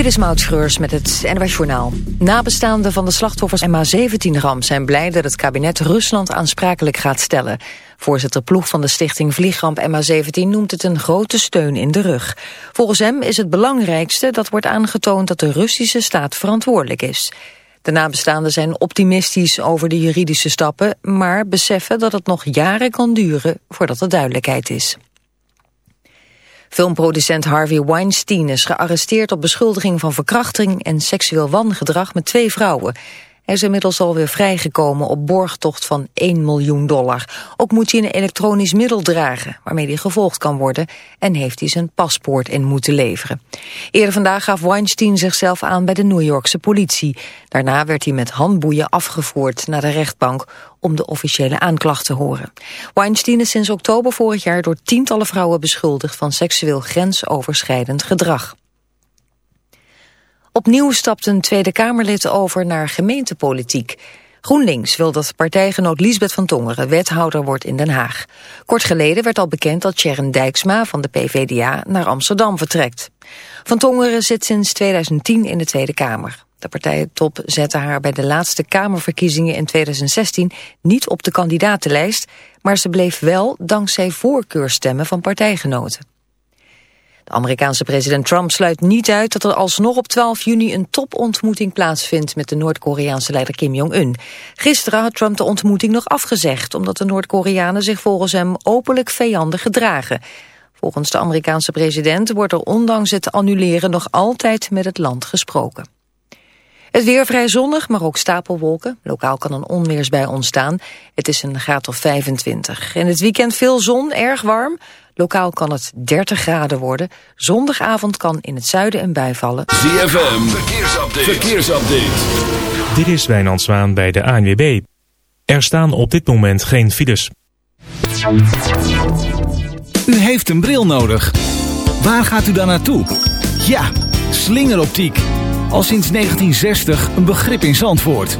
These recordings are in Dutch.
Dit is Maud Schreurs met het NWS Journaal. Nabestaanden van de slachtoffers MH17-ramp zijn blij dat het kabinet Rusland aansprakelijk gaat stellen. Voorzitter Ploeg van de stichting Vliegramp MH17 noemt het een grote steun in de rug. Volgens hem is het belangrijkste dat wordt aangetoond dat de Russische staat verantwoordelijk is. De nabestaanden zijn optimistisch over de juridische stappen, maar beseffen dat het nog jaren kan duren voordat er duidelijkheid is. Filmproducent Harvey Weinstein is gearresteerd op beschuldiging van verkrachting en seksueel wangedrag met twee vrouwen. Hij is inmiddels alweer vrijgekomen op borgtocht van 1 miljoen dollar. Ook moet hij een elektronisch middel dragen, waarmee hij gevolgd kan worden... en heeft hij zijn paspoort in moeten leveren. Eerder vandaag gaf Weinstein zichzelf aan bij de New Yorkse politie. Daarna werd hij met handboeien afgevoerd naar de rechtbank... om de officiële aanklacht te horen. Weinstein is sinds oktober vorig jaar door tientallen vrouwen beschuldigd... van seksueel grensoverschrijdend gedrag. Opnieuw stapt een Tweede Kamerlid over naar gemeentepolitiek. GroenLinks wil dat partijgenoot Liesbeth van Tongeren wethouder wordt in Den Haag. Kort geleden werd al bekend dat Sharon Dijksma van de PVDA naar Amsterdam vertrekt. Van Tongeren zit sinds 2010 in de Tweede Kamer. De partijtop zette haar bij de laatste Kamerverkiezingen in 2016 niet op de kandidatenlijst, maar ze bleef wel dankzij voorkeurstemmen van partijgenoten. Amerikaanse president Trump sluit niet uit dat er alsnog op 12 juni een topontmoeting plaatsvindt met de Noord-Koreaanse leider Kim Jong-un. Gisteren had Trump de ontmoeting nog afgezegd omdat de Noord-Koreanen zich volgens hem openlijk vijandig gedragen. Volgens de Amerikaanse president wordt er ondanks het annuleren nog altijd met het land gesproken. Het weer vrij zonnig, maar ook stapelwolken. Lokaal kan een onweersbui ontstaan. Het is een graad of 25. In het weekend veel zon, erg warm. Lokaal kan het 30 graden worden. Zondagavond kan in het zuiden een bui vallen. ZFM, verkeersupdate. verkeersupdate. Dit is Wijnand Zwaan bij de ANWB. Er staan op dit moment geen files. U heeft een bril nodig. Waar gaat u dan naartoe? Ja, slingeroptiek. Al sinds 1960 een begrip in Zandvoort.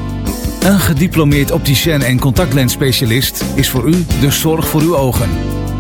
Een gediplomeerd opticien en contactlensspecialist is voor u de zorg voor uw ogen.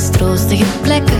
Mistroostige plekken